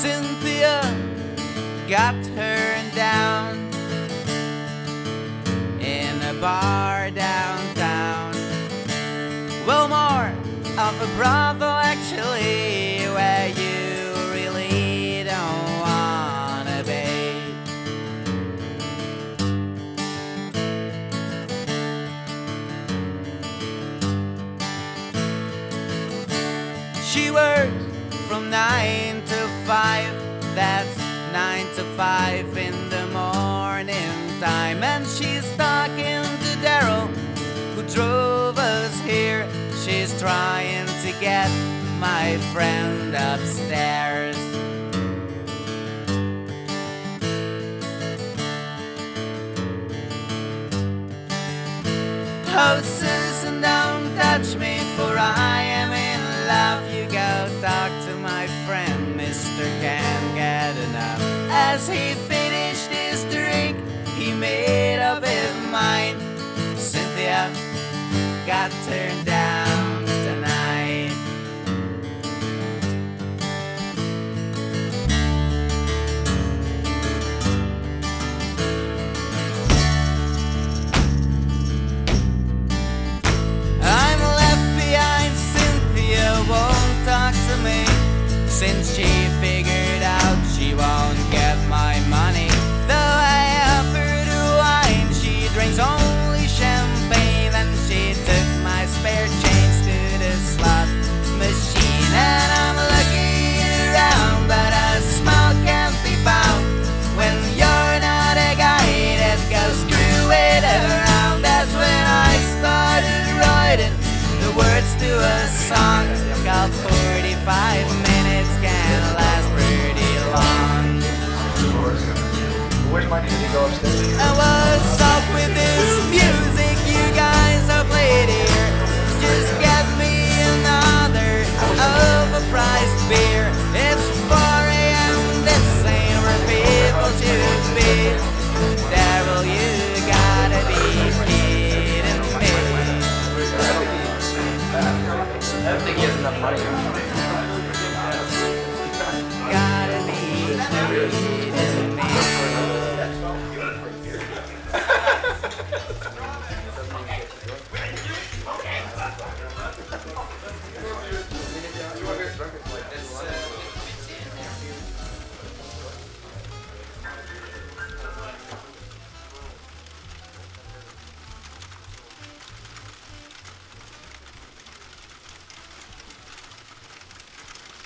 Cynthia got turned down in a bar downtown. Well, more of a brothel actually, where you really don't wanna be. She works from nine to. That's nine to five in the morning time. And she's talking to Daryl, who drove us here. She's trying to get my friend upstairs. Oh, Susan, don't touch me, for I am in love. You go talk to my friend, Mr. Enough. As he finished his drink, he made up his mind. Cynthia got turned down tonight. I'm left behind. Cynthia won't talk to me since she figured out she won't song called 45 minutes